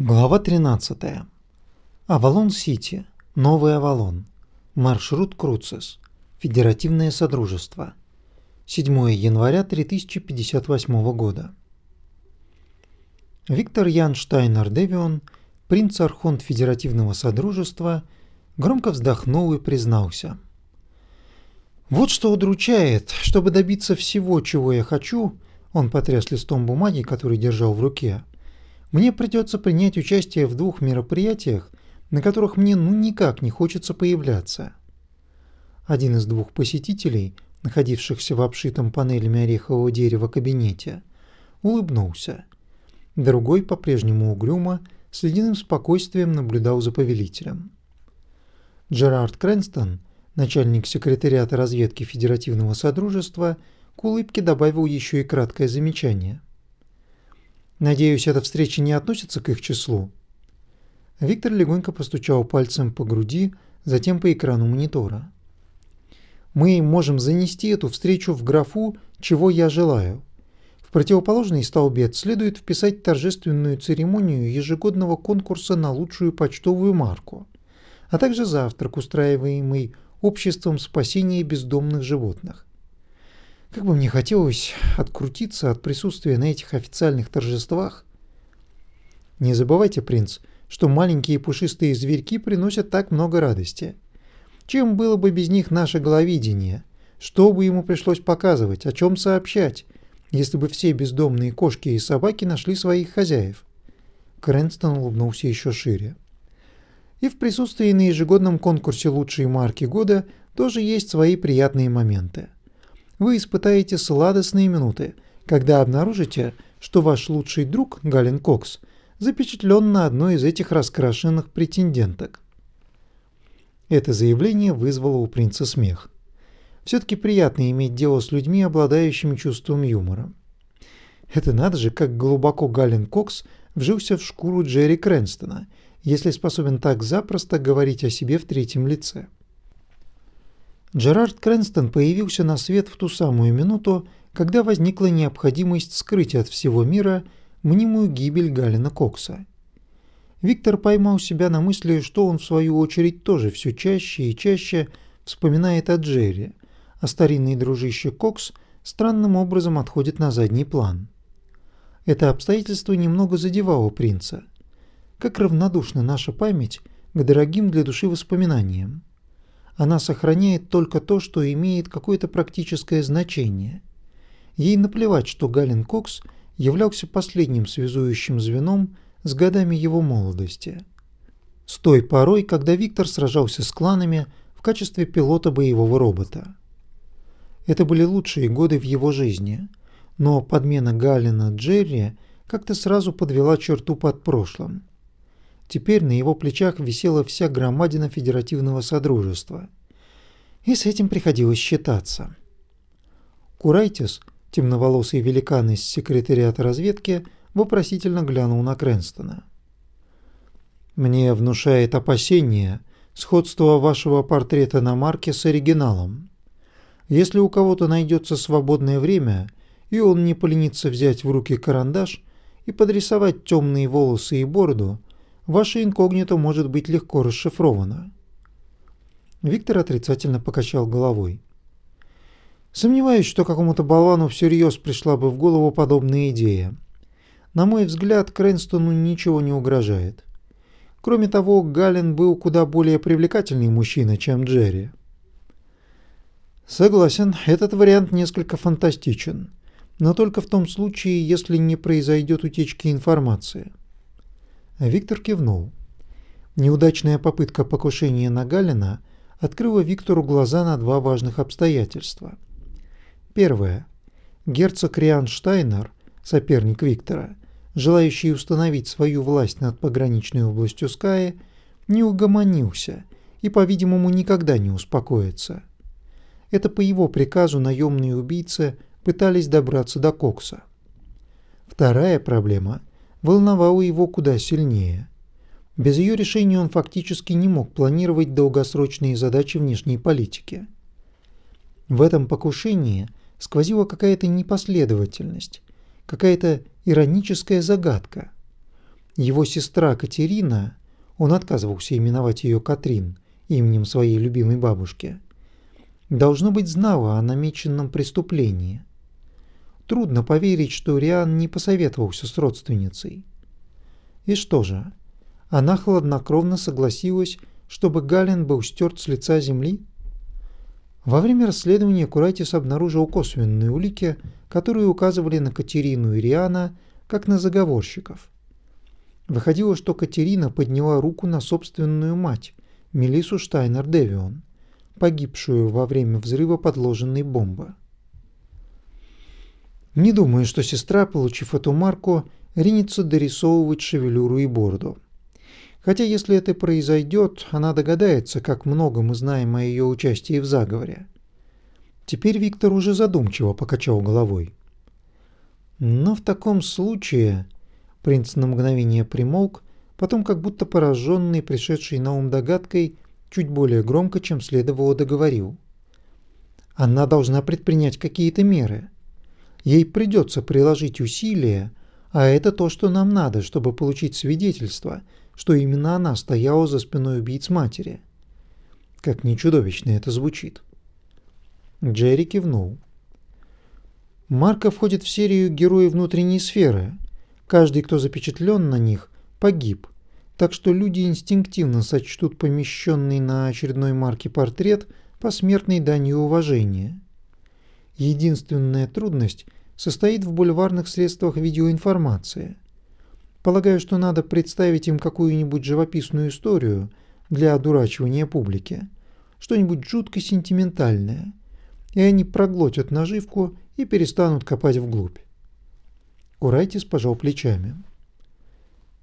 Глава 13. Авалон-Сити. Новый Авалон. Маршрут Круцис. Федеративное Содружество. 7 января 3058 года. Виктор Ян Штайнер Дэвион, принц Архонт Федеративного Содружества, громко вздохнул и признался. «Вот что удручает, чтобы добиться всего, чего я хочу», он потряс листом бумаги, который держал в руке – мне придется принять участие в двух мероприятиях, на которых мне ну никак не хочется появляться. Один из двух посетителей, находившихся в обшитом панелями орехового дерева кабинете, улыбнулся. Другой по-прежнему угрюмо, с ледяным спокойствием наблюдал за повелителем. Джерард Крэнстон, начальник секретариата разведки Федеративного Содружества, к улыбке добавил еще и краткое замечание – Надеюсь, эта встреча не относится к их числу. Виктор легонько постучал пальцем по груди, затем по экрану монитора. Мы можем занести эту встречу в графу «Чего я желаю». В противоположный столбец следует вписать торжественную церемонию ежегодного конкурса на лучшую почтовую марку, а также завтрак, устраиваемый Обществом спасения бездомных животных. Как бы мне хотелось открутиться от присутствия на этих официальных торжествах. Не забывайте, принц, что маленькие пушистые зверьки приносят так много радости. Чем было бы без них наше головидение? Что бы ему пришлось показывать, о чем сообщать, если бы все бездомные кошки и собаки нашли своих хозяев? Крэнстон улыбнулся еще шире. И в присутствии на ежегодном конкурсе лучшей марки года тоже есть свои приятные моменты вы испытаете сладостные минуты, когда обнаружите, что ваш лучший друг Гален Кокс запечатлен на одной из этих раскрашенных претенденток. Это заявление вызвало у принца смех. Все-таки приятно иметь дело с людьми, обладающими чувством юмора. Это надо же, как глубоко Гален Кокс вжился в шкуру Джерри Крэнстона, если способен так запросто говорить о себе в третьем лице. Джерард Крэнстон появился на свет в ту самую минуту, когда возникла необходимость скрыть от всего мира мнимую гибель Галина Кокса. Виктор поймал себя на мысли, что он в свою очередь тоже все чаще и чаще вспоминает о Джерри, а старинный дружище Кокс странным образом отходит на задний план. Это обстоятельство немного задевало принца. Как равнодушна наша память к дорогим для души воспоминаниям. Она сохраняет только то, что имеет какое-то практическое значение. Ей наплевать, что Галин Кокс являлся последним связующим звеном с годами его молодости. С той порой, когда Виктор сражался с кланами в качестве пилота боевого робота. Это были лучшие годы в его жизни, но подмена Галина Джерри как-то сразу подвела черту под прошлым. Теперь на его плечах висела вся громадина Федеративного Содружества. И с этим приходилось считаться. Курайтис, темноволосый великан из секретариата разведки, вопросительно глянул на Крэнстона. «Мне внушает опасение сходство вашего портрета на марке с оригиналом. Если у кого-то найдется свободное время, и он не поленится взять в руки карандаш и подрисовать темные волосы и бороду, ваше инкогнито может быть легко расшифровано. Виктор отрицательно покачал головой. Сомневаюсь, что какому-то болвану всерьез пришла бы в голову подобная идея. На мой взгляд, Крэнстону ничего не угрожает. Кроме того, Гален был куда более привлекательный мужчина, чем Джерри. Согласен, этот вариант несколько фантастичен, но только в том случае, если не произойдет утечки информации. Виктор кивнул. Неудачная попытка покушения на Галина открыла Виктору глаза на два важных обстоятельства. Первое. Герцог Риан Штайнер, соперник Виктора, желающий установить свою власть над пограничной областью Ская, не угомонился и, по-видимому, никогда не успокоится. Это по его приказу наемные убийцы пытались добраться до Кокса. Вторая проблема волновала его куда сильнее. Без ее решения он фактически не мог планировать долгосрочные задачи внешней политики. В этом покушении сквозила какая-то непоследовательность, какая-то ироническая загадка. его сестра Катерина, он отказывался именовать ее Катрин, именем своей любимой бабушки, должно быть знала о намеченном преступлении. Трудно поверить, что Риан не посоветовался с родственницей. И что же, она хладнокровно согласилась, чтобы Гален был стерт с лица земли? Во время расследования Курайтис обнаружил косвенные улики, которые указывали на Катерину и Риана как на заговорщиков. Выходило, что Катерина подняла руку на собственную мать, Мелису Штайнер-Девион, погибшую во время взрыва подложенной бомбы. Не думаю, что сестра, получив эту марку, ринется дорисовывать шевелюру и бороду. Хотя если это произойдет, она догадается, как много мы знаем о ее участии в заговоре. Теперь Виктор уже задумчиво покачал головой. Но в таком случае... Принц на мгновение примолк, потом как будто пораженный, пришедший на ум догадкой, чуть более громко, чем следовало, договорил. Она должна предпринять какие-то меры. Ей придется приложить усилия, а это то, что нам надо, чтобы получить свидетельство, что именно она стояла за спиной убийц матери. Как ни чудовищно это звучит. Джерри кивнул. Марка входит в серию «Герои внутренней сферы». Каждый, кто запечатлен на них, погиб. Так что люди инстинктивно сочтут помещенный на очередной марке портрет посмертной данью уважения. Единственная трудность – состоит в бульварных средствах видеоинформации. Полагаю, что надо представить им какую-нибудь живописную историю для одурачивания публики, что-нибудь жутко сентиментальное, и они проглотят наживку и перестанут копать вглубь. Курайтис пожал плечами.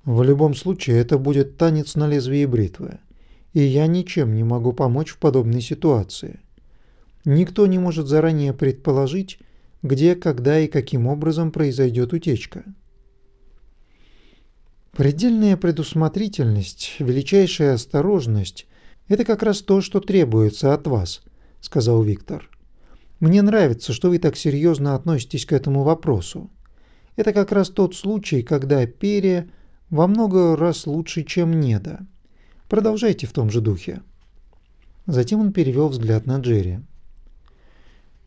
В любом случае, это будет танец на лезвии бритвы, и я ничем не могу помочь в подобной ситуации. Никто не может заранее предположить, где, когда и каким образом произойдет утечка. Предельная предусмотрительность, величайшая осторожность – это как раз то, что требуется от вас, сказал Виктор. Мне нравится, что вы так серьезно относитесь к этому вопросу. Это как раз тот случай, когда перья во много раз лучше, чем неда. Продолжайте в том же духе. Затем он перевел взгляд на Джерри.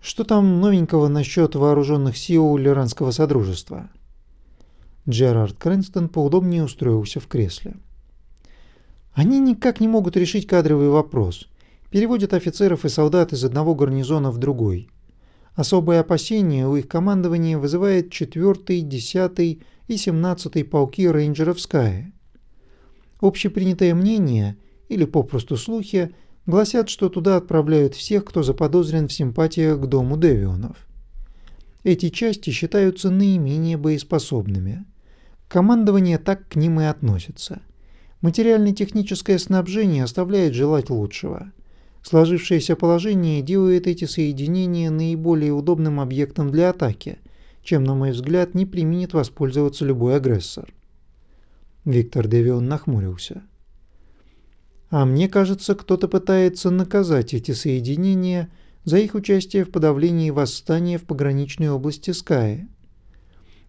Что там новенького насчет вооруженных сил Лиранского Содружества? Джерард Крэнстон поудобнее устроился в кресле. Они никак не могут решить кадровый вопрос. Переводят офицеров и солдат из одного гарнизона в другой. Особое опасение у их командования вызывает 4-й, 10-й и 17-й полки рейнджеров Скай. Общепринятое мнение, или попросту слухи, гласят, что туда отправляют всех, кто заподозрен в симпатиях к дому Девионов. Эти части считаются наименее боеспособными. Командование так к ним и относится. Материально-техническое снабжение оставляет желать лучшего. Сложившееся положение делает эти соединения наиболее удобным объектом для атаки, чем, на мой взгляд, не применит воспользоваться любой агрессор. Виктор Девион нахмурился. А мне кажется, кто-то пытается наказать эти соединения за их участие в подавлении восстания в пограничной области Скаи.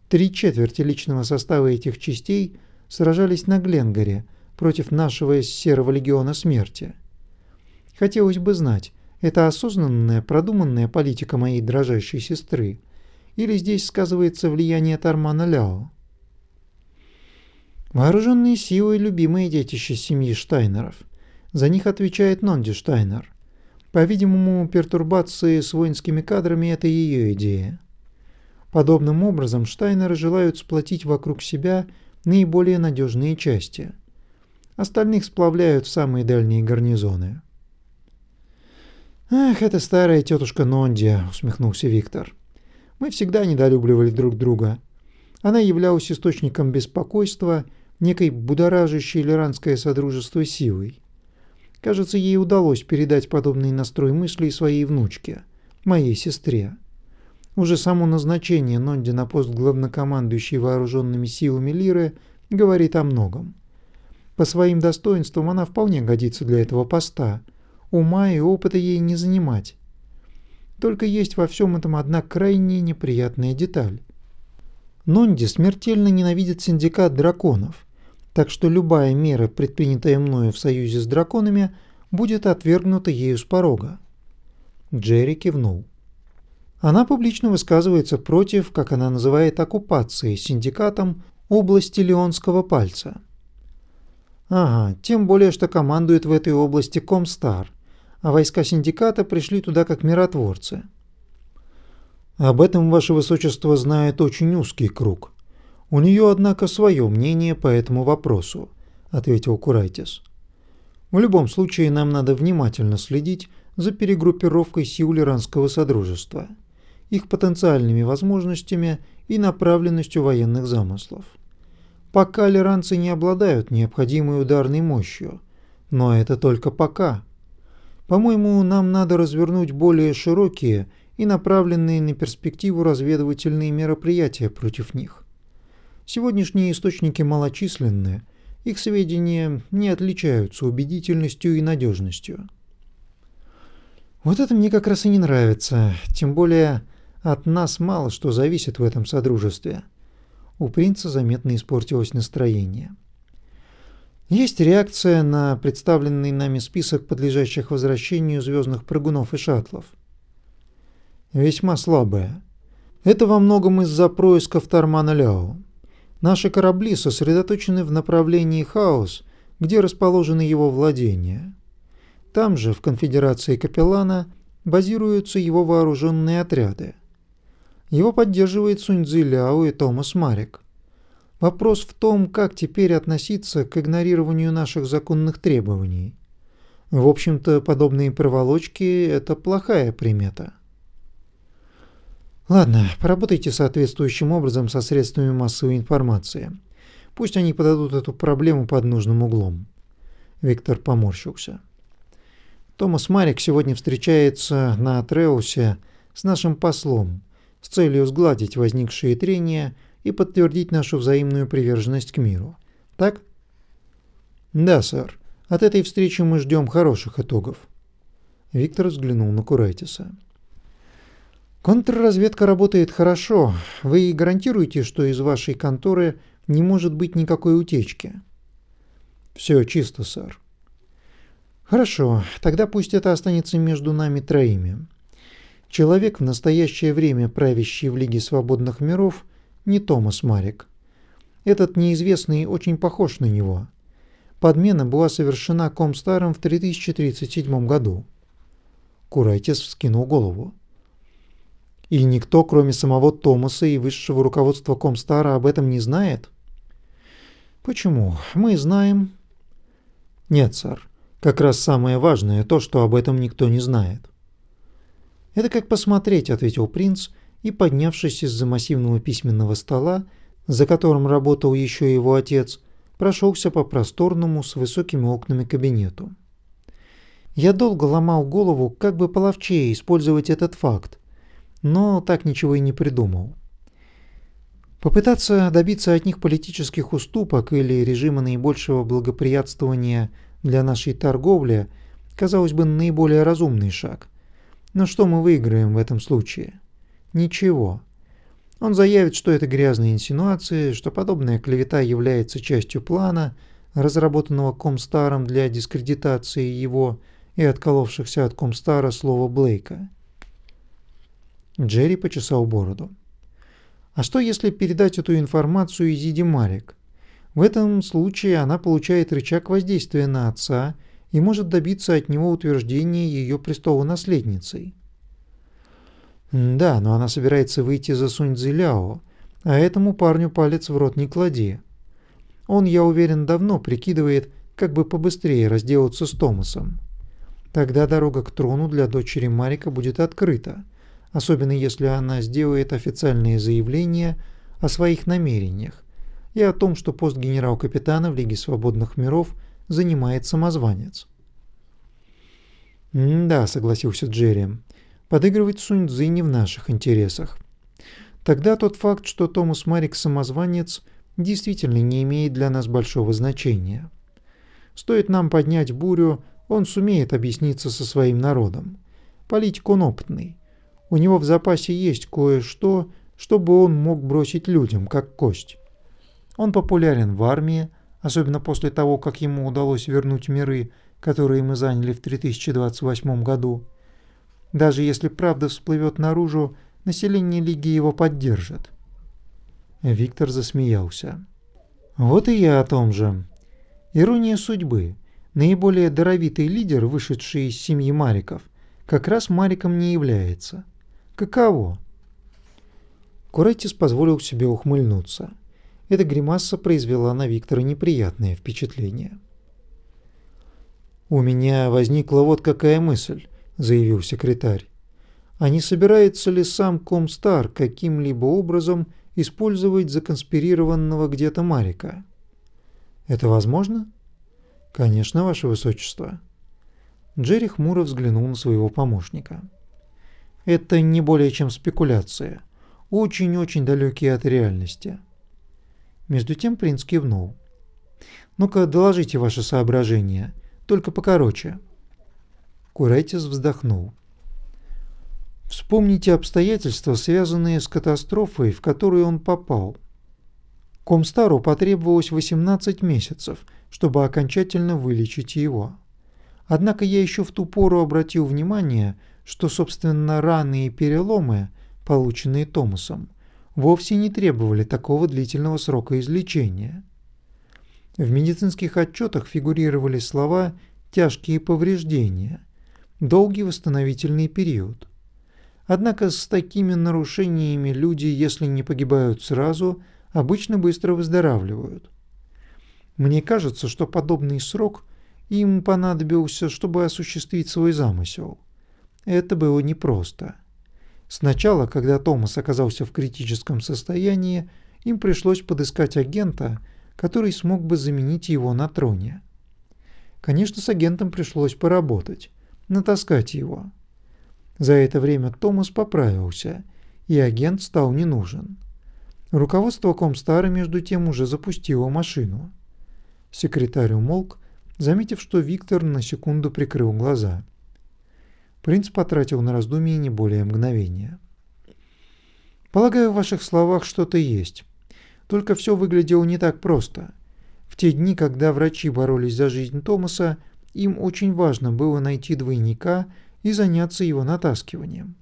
Три четверти личного состава этих частей сражались на Гленгаре против нашего Серого Легиона Смерти. Хотелось бы знать, это осознанная, продуманная политика моей дрожащей сестры, или здесь сказывается влияние Тармана Ляо? Вооруженные силы – любимые детище семьи Штайнеров – за них отвечает Нонди Штайнер. По-видимому, пертурбации с воинскими кадрами – это ее идея. Подобным образом Штайнеры желают сплотить вокруг себя наиболее надежные части. Остальных сплавляют в самые дальние гарнизоны. «Ах, это старая тетушка Нонди», — усмехнулся Виктор. «Мы всегда недолюбливали друг друга. Она являлась источником беспокойства, некой будоражащей лиранское содружество силой. Кажется, ей удалось передать подобный настрой мыслей своей внучке, моей сестре. Уже само назначение Нонди на пост главнокомандующей вооруженными силами Лиры говорит о многом. По своим достоинствам она вполне годится для этого поста. Ума и опыта ей не занимать. Только есть во всем этом одна крайне неприятная деталь. Нонди смертельно ненавидит синдикат драконов, так что любая мера, предпринятая мною в союзе с драконами, будет отвергнута ею с порога. Джерри кивнул. Она публично высказывается против, как она называет, оккупации синдикатом области Леонского пальца. Ага, тем более, что командует в этой области Комстар, а войска синдиката пришли туда как миротворцы. Об этом ваше высочество знает очень узкий круг. У нее, однако, свое мнение по этому вопросу, ответил Курайтис. В любом случае нам надо внимательно следить за перегруппировкой сил Лиранского Содружества, их потенциальными возможностями и направленностью военных замыслов. Пока лиранцы не обладают необходимой ударной мощью, но это только пока. По-моему, нам надо развернуть более широкие и направленные на перспективу разведывательные мероприятия против них. Сегодняшние источники малочисленные, их сведения не отличаются убедительностью и надежностью. Вот это мне как раз и не нравится, тем более от нас мало что зависит в этом содружестве. У принца заметно испортилось настроение. Есть реакция на представленный нами список подлежащих возвращению звездных прыгунов и шаттлов. Весьма слабая. Это во многом из-за происков Тармана Ляо. Наши корабли сосредоточены в направлении Хаос, где расположены его владения. Там же, в конфедерации Капеллана, базируются его вооруженные отряды. Его поддерживает Суньцзи Ляо и Томас Марик. Вопрос в том, как теперь относиться к игнорированию наших законных требований. В общем-то, подобные проволочки – это плохая примета. Ладно, поработайте соответствующим образом со средствами массовой информации. Пусть они подадут эту проблему под нужным углом. Виктор поморщился. Томас Марик сегодня встречается на Атреусе с нашим послом, с целью сгладить возникшие трения и подтвердить нашу взаимную приверженность к миру. Так? Да, сэр. От этой встречи мы ждем хороших итогов. Виктор взглянул на Курайтиса. Контрразведка работает хорошо. Вы гарантируете, что из вашей конторы не может быть никакой утечки? Все чисто, сэр. Хорошо, тогда пусть это останется между нами троими. Человек в настоящее время правящий в Лиге Свободных Миров не Томас Марик. Этот неизвестный очень похож на него. Подмена была совершена Комстаром в 3037 году. Курайтис вскинул голову. И никто, кроме самого Томаса и высшего руководства Комстара, об этом не знает? Почему? Мы знаем. Нет, сэр. Как раз самое важное то, что об этом никто не знает. «Это как посмотреть», — ответил принц, и, поднявшись из-за массивного письменного стола, за которым работал еще его отец, прошелся по просторному с высокими окнами кабинету. Я долго ломал голову, как бы половчее использовать этот факт, но так ничего и не придумал. Попытаться добиться от них политических уступок или режима наибольшего благоприятствования для нашей торговли казалось бы наиболее разумный шаг – но что мы выиграем в этом случае? Ничего. Он заявит, что это грязные инсинуации, что подобная клевета является частью плана, разработанного Комстаром для дискредитации его и отколовшихся от Комстара слова Блейка. Джерри почесал бороду. А что если передать эту информацию Изиде Марик? В этом случае она получает рычаг воздействия на отца – и может добиться от него утверждения ее престолонаследницей. Да, но она собирается выйти за Сунь Цзиляо, а этому парню палец в рот не клади. Он, я уверен, давно прикидывает, как бы побыстрее разделаться с Томасом. Тогда дорога к трону для дочери Марика будет открыта, особенно если она сделает официальные заявления о своих намерениях и о том, что пост генерал-капитана в Лиге Свободных Миров – занимает самозванец. «Да», — согласился Джерри, — «подыгрывать Сунь-Цзы не в наших интересах. Тогда тот факт, что Томас Марик самозванец, действительно не имеет для нас большого значения. Стоит нам поднять бурю, он сумеет объясниться со своим народом. Политик он опытный. У него в запасе есть кое-что, чтобы он мог бросить людям, как кость. Он популярен в армии, особенно после того, как ему удалось вернуть миры, которые мы заняли в 3028 году. Даже если правда всплывет наружу, население Лиги его поддержит. Виктор засмеялся. Вот и я о том же. Ирония судьбы. Наиболее даровитый лидер, вышедший из семьи Мариков, как раз Мариком не является. Каково? Куретис позволил себе ухмыльнуться. Эта гримаса произвела на Виктора неприятное впечатление. «У меня возникла вот какая мысль», — заявил секретарь. «А не собирается ли сам Комстар каким-либо образом использовать законспирированного где-то Марика?» «Это возможно?» «Конечно, Ваше Высочество». Джерри хмуро взглянул на своего помощника. «Это не более чем спекуляция очень-очень далекие от реальности. Между тем принц кивнул. «Ну-ка, доложите ваши соображения, только покороче». Курайтис вздохнул. Вспомните обстоятельства, связанные с катастрофой, в которую он попал. Комстару потребовалось 18 месяцев, чтобы окончательно вылечить его. Однако я еще в ту пору обратил внимание, что, собственно, раны и переломы полученные Томасом, вовсе не требовали такого длительного срока излечения. В медицинских отчетах фигурировали слова «тяжкие повреждения», «долгий восстановительный период». Однако с такими нарушениями люди, если не погибают сразу, обычно быстро выздоравливают. Мне кажется, что подобный срок им понадобился, чтобы осуществить свой замысел. Это было непросто. Сначала, когда Томас оказался в критическом состоянии, им пришлось подыскать агента, который смог бы заменить его на троне. Конечно, с агентом пришлось поработать, натаскать его. За это время Томас поправился, и агент стал не нужен. Руководство Комстара между тем уже запустило машину. Секретарь умолк, заметив, что Виктор на секунду прикрыл глаза – Принц потратил на раздумье не более мгновения. «Полагаю, в ваших словах что-то есть. Только все выглядело не так просто. В те дни, когда врачи боролись за жизнь Томаса, им очень важно было найти двойника и заняться его натаскиванием.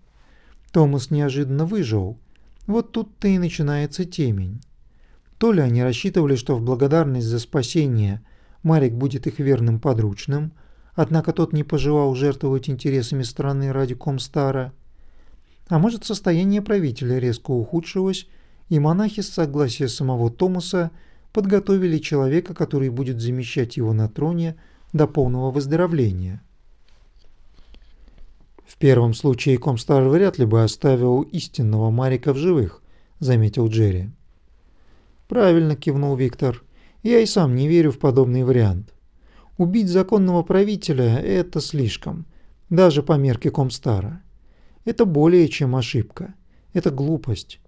Томас неожиданно выжил. Вот тут-то и начинается темень. То ли они рассчитывали, что в благодарность за спасение Марик будет их верным подручным – Однако тот не пожелал жертвовать интересами страны ради Комстара. А может, состояние правителя резко ухудшилось, и монахи с согласия самого Томаса подготовили человека, который будет замещать его на троне до полного выздоровления. В первом случае Комстар вряд ли бы оставил истинного Марика в живых, заметил Джерри. Правильно кивнул Виктор. Я и сам не верю в подобный вариант. Убить законного правителя – это слишком, даже по мерке Комстара. Это более чем ошибка. Это глупость.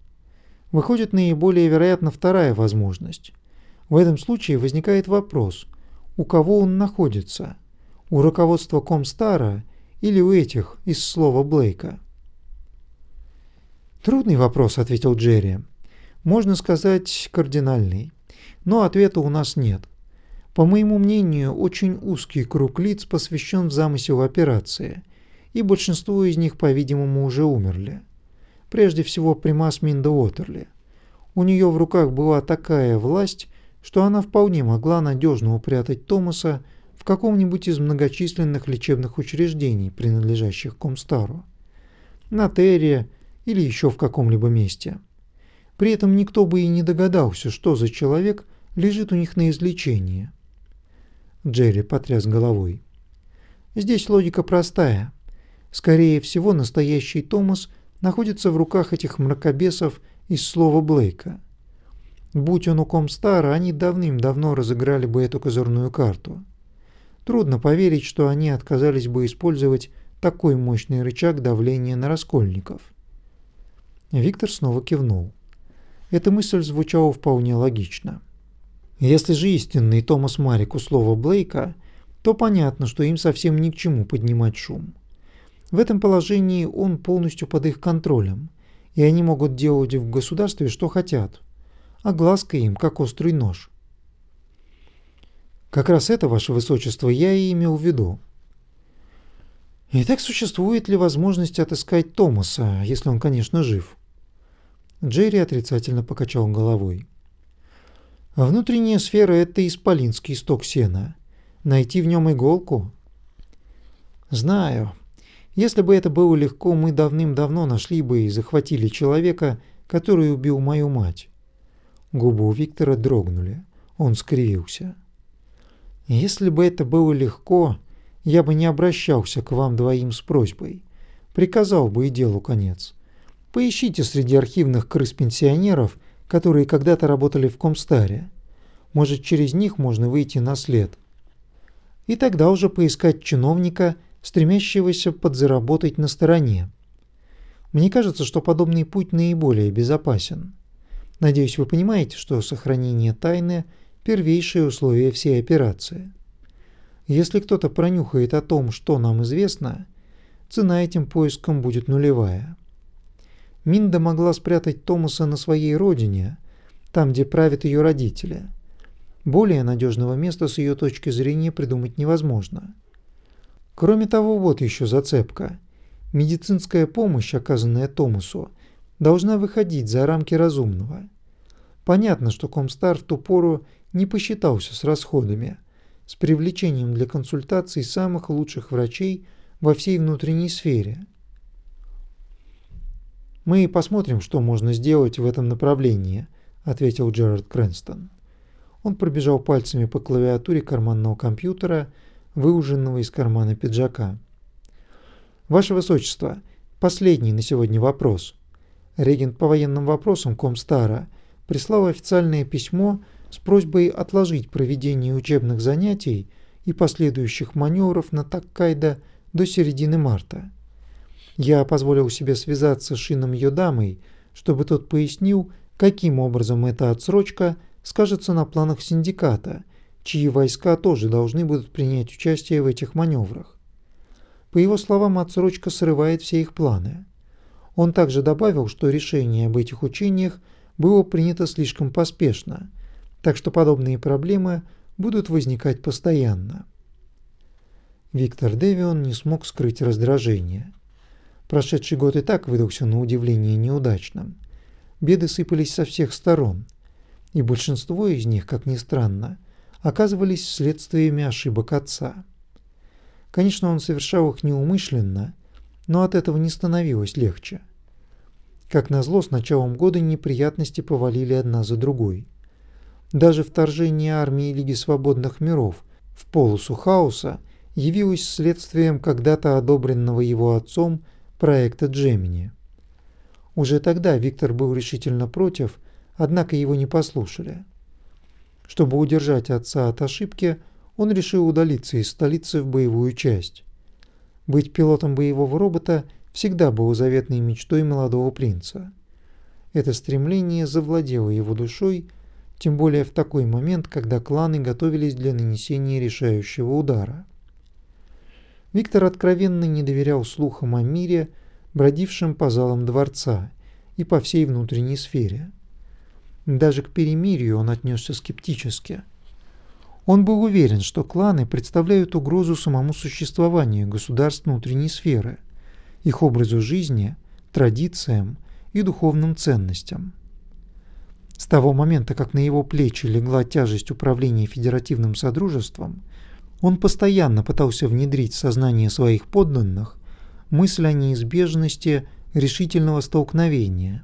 Выходит наиболее вероятно вторая возможность. В этом случае возникает вопрос, у кого он находится? У руководства Комстара или у этих из слова Блейка? «Трудный вопрос», — ответил Джерри. «Можно сказать, кардинальный. Но ответа у нас нет. По моему мнению, очень узкий круг лиц посвящен в замысел операции, и большинство из них, по-видимому, уже умерли. Прежде всего, примас Минда Уотерли. У нее в руках была такая власть, что она вполне могла надежно упрятать Томаса в каком-нибудь из многочисленных лечебных учреждений, принадлежащих Комстару, на Терре или еще в каком-либо месте. При этом никто бы и не догадался, что за человек лежит у них на излечении – Джерри потряс головой. Здесь логика простая. Скорее всего, настоящий Томас находится в руках этих мракобесов из слова Блейка. Будь он у Комстара, они давным-давно разыграли бы эту козырную карту. Трудно поверить, что они отказались бы использовать такой мощный рычаг давления на раскольников. Виктор снова кивнул. Эта мысль звучала вполне логично. Если же истинный Томас Марик у слова Блейка, то понятно, что им совсем ни к чему поднимать шум. В этом положении он полностью под их контролем, и они могут делать в государстве что хотят, а глазка им как острый нож. Как раз это, ваше высочество, я и имел в виду. Итак, существует ли возможность отыскать Томаса, если он, конечно, жив? Джерри отрицательно покачал головой. Внутренняя сфера – это исполинский сток сена. Найти в нем иголку? Знаю. Если бы это было легко, мы давным-давно нашли бы и захватили человека, который убил мою мать. Губы у Виктора дрогнули. Он скривился. Если бы это было легко, я бы не обращался к вам двоим с просьбой. Приказал бы и делу конец. Поищите среди архивных крыс-пенсионеров, которые когда-то работали в Комстаре. Может, через них можно выйти на след. И тогда уже поискать чиновника, стремящегося подзаработать на стороне. Мне кажется, что подобный путь наиболее безопасен. Надеюсь, вы понимаете, что сохранение тайны – первейшее условие всей операции. Если кто-то пронюхает о том, что нам известно, цена этим поискам будет нулевая. Минда могла спрятать Томаса на своей родине, там, где правят ее родители. Более надежного места с ее точки зрения придумать невозможно. Кроме того, вот еще зацепка. Медицинская помощь, оказанная Томасу, должна выходить за рамки разумного. Понятно, что Комстар в ту пору не посчитался с расходами, с привлечением для консультаций самых лучших врачей во всей внутренней сфере. «Мы посмотрим, что можно сделать в этом направлении», – ответил Джерард Крэнстон. Он пробежал пальцами по клавиатуре карманного компьютера, выуженного из кармана пиджака. «Ваше Высочество, последний на сегодня вопрос. Регент по военным вопросам Комстара прислал официальное письмо с просьбой отложить проведение учебных занятий и последующих маневров на Таккайдо до середины марта. Я позволил себе связаться с Шином Йодамой, чтобы тот пояснил, каким образом эта отсрочка скажется на планах синдиката, чьи войска тоже должны будут принять участие в этих маневрах. По его словам, отсрочка срывает все их планы. Он также добавил, что решение об этих учениях было принято слишком поспешно – так что подобные проблемы будут возникать постоянно. Виктор Девион не смог скрыть раздражение. Прошедший год и так выдался на удивление неудачным. Беды сыпались со всех сторон, и большинство из них, как ни странно, оказывались следствиями ошибок отца. Конечно, он совершал их неумышленно, но от этого не становилось легче. Как назло, с началом года неприятности повалили одна за другой – даже вторжение армии Лиги Свободных Миров в полосу хаоса явилось следствием когда-то одобренного его отцом проекта Джемини. Уже тогда Виктор был решительно против, однако его не послушали. Чтобы удержать отца от ошибки, он решил удалиться из столицы в боевую часть. Быть пилотом боевого робота всегда было заветной мечтой молодого принца. Это стремление завладело его душой тем более в такой момент, когда кланы готовились для нанесения решающего удара. Виктор откровенно не доверял слухам о мире, бродившем по залам дворца и по всей внутренней сфере. Даже к перемирию он отнесся скептически. Он был уверен, что кланы представляют угрозу самому существованию государств внутренней сферы, их образу жизни, традициям и духовным ценностям. С того момента, как на его плечи легла тяжесть управления федеративным содружеством, он постоянно пытался внедрить в сознание своих подданных мысль о неизбежности решительного столкновения.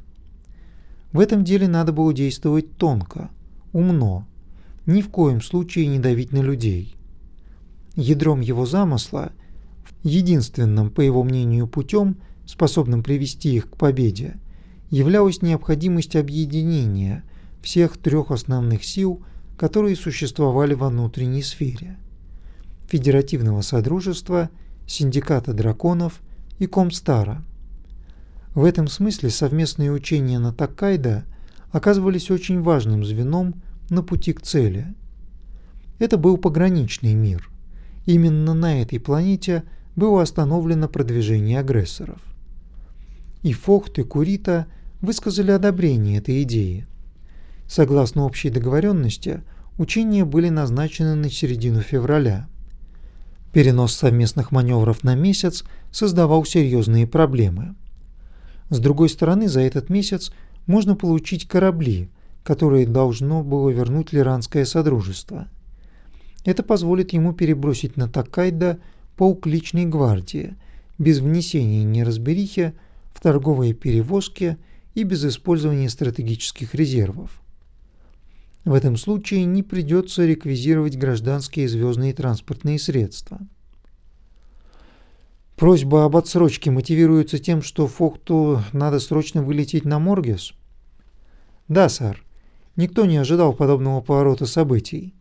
В этом деле надо было действовать тонко, умно, ни в коем случае не давить на людей. Ядром его замысла, единственным, по его мнению, путем, способным привести их к победе, являлась необходимость объединения всех трех основных сил, которые существовали во внутренней сфере – Федеративного Содружества, Синдиката Драконов и Комстара. В этом смысле совместные учения на Таккайдо оказывались очень важным звеном на пути к цели. Это был пограничный мир. Именно на этой планете было остановлено продвижение агрессоров. И Фохт, и Курита высказали одобрение этой идеи. Согласно общей договоренности, учения были назначены на середину февраля. Перенос совместных маневров на месяц создавал серьезные проблемы. С другой стороны, за этот месяц можно получить корабли, которые должно было вернуть Лиранское Содружество. Это позволит ему перебросить на Такайда полк личной гвардии, без внесения неразберихи в торговые перевозки и без использования стратегических резервов. В этом случае не придется реквизировать гражданские звездные транспортные средства. Просьба об отсрочке мотивируется тем, что Фохту надо срочно вылететь на Моргес? Да, сэр. Никто не ожидал подобного поворота событий.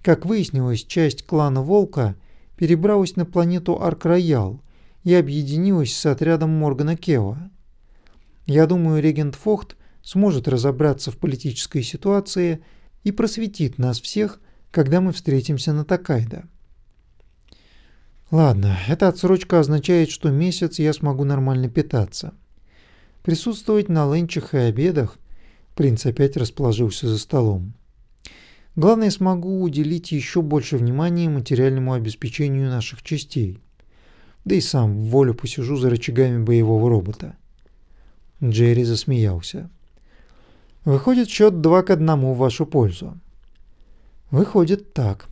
Как выяснилось, часть клана Волка перебралась на планету Арк-Роял и объединилась с отрядом Моргана Кева. Я думаю, регент Фохт сможет разобраться в политической ситуации и просветит нас всех, когда мы встретимся на Такайда. Ладно, эта отсрочка означает, что месяц я смогу нормально питаться. Присутствовать на ленчах и обедах принц опять расположился за столом. Главное, смогу уделить еще больше внимания материальному обеспечению наших частей. Да и сам в волю посижу за рычагами боевого робота. Джерри засмеялся. Выходит счет два к одному в вашу пользу. Выходит так.